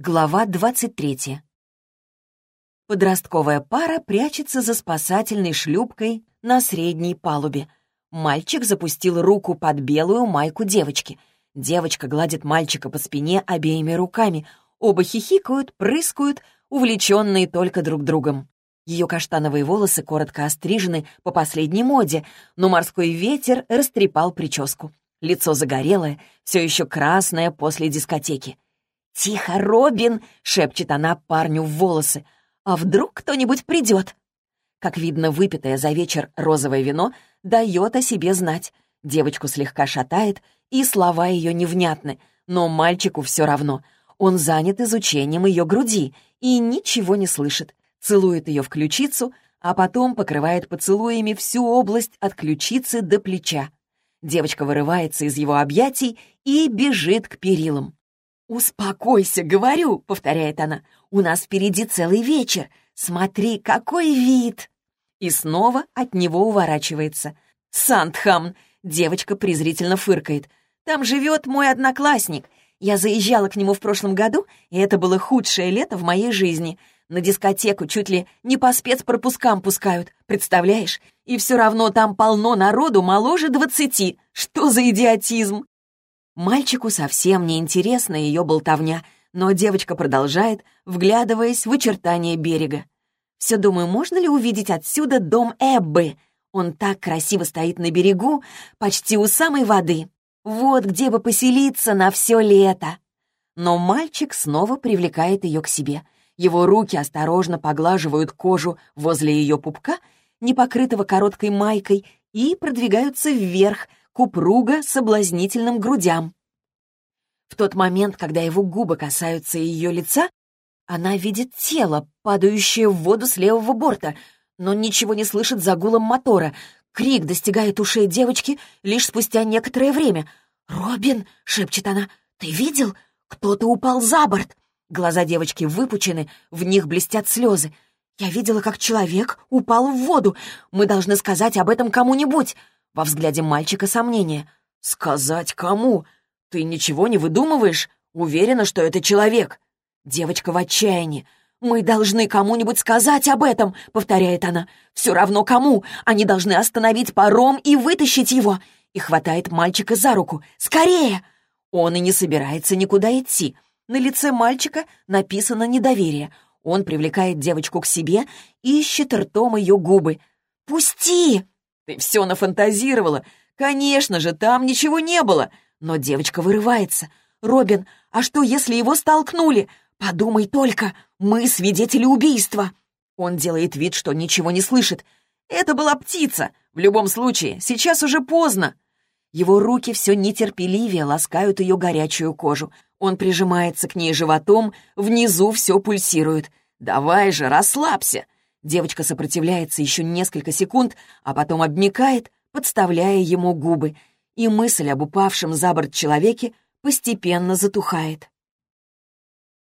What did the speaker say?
Глава 23. Подростковая пара прячется за спасательной шлюпкой на средней палубе. Мальчик запустил руку под белую майку девочки. Девочка гладит мальчика по спине обеими руками. Оба хихикают, прыскают, увлеченные только друг другом. Ее каштановые волосы коротко острижены по последней моде, но морской ветер растрепал прическу. Лицо загорелое, все еще красное после дискотеки. «Тихо, Робин!» — шепчет она парню в волосы. «А вдруг кто-нибудь придет?» Как видно, выпитое за вечер розовое вино дает о себе знать. Девочку слегка шатает, и слова ее невнятны, но мальчику все равно. Он занят изучением ее груди и ничего не слышит. Целует ее в ключицу, а потом покрывает поцелуями всю область от ключицы до плеча. Девочка вырывается из его объятий и бежит к перилам. «Успокойся, говорю», — повторяет она. «У нас впереди целый вечер. Смотри, какой вид!» И снова от него уворачивается. «Сандхам!» — девочка презрительно фыркает. «Там живет мой одноклассник. Я заезжала к нему в прошлом году, и это было худшее лето в моей жизни. На дискотеку чуть ли не по спецпропускам пускают, представляешь? И все равно там полно народу моложе двадцати. Что за идиотизм?» Мальчику совсем не интересна ее болтовня, но девочка продолжает, вглядываясь в очертания берега. «Все думаю, можно ли увидеть отсюда дом Эббы? Он так красиво стоит на берегу, почти у самой воды. Вот где бы поселиться на все лето». Но мальчик снова привлекает ее к себе. Его руки осторожно поглаживают кожу возле ее пупка, не покрытого короткой майкой, и продвигаются вверх, упруго соблазнительным грудям. В тот момент, когда его губы касаются ее лица, она видит тело, падающее в воду с левого борта, но ничего не слышит за гулом мотора. Крик достигает ушей девочки лишь спустя некоторое время. «Робин!» — шепчет она. «Ты видел? Кто-то упал за борт!» Глаза девочки выпучены, в них блестят слезы. «Я видела, как человек упал в воду. Мы должны сказать об этом кому-нибудь. Во взгляде мальчика сомнение. «Сказать кому? Ты ничего не выдумываешь? Уверена, что это человек?» Девочка в отчаянии. «Мы должны кому-нибудь сказать об этом», — повторяет она. «Все равно кому. Они должны остановить паром и вытащить его». И хватает мальчика за руку. «Скорее!» Он и не собирается никуда идти. На лице мальчика написано недоверие. Он привлекает девочку к себе, ищет ртом ее губы. «Пусти!» «Ты все нафантазировала! Конечно же, там ничего не было!» Но девочка вырывается. «Робин, а что, если его столкнули? Подумай только, мы свидетели убийства!» Он делает вид, что ничего не слышит. «Это была птица! В любом случае, сейчас уже поздно!» Его руки все нетерпеливее ласкают ее горячую кожу. Он прижимается к ней животом, внизу все пульсирует. «Давай же, расслабься!» Девочка сопротивляется еще несколько секунд, а потом обмикает, подставляя ему губы, и мысль об упавшем за борт человеке постепенно затухает.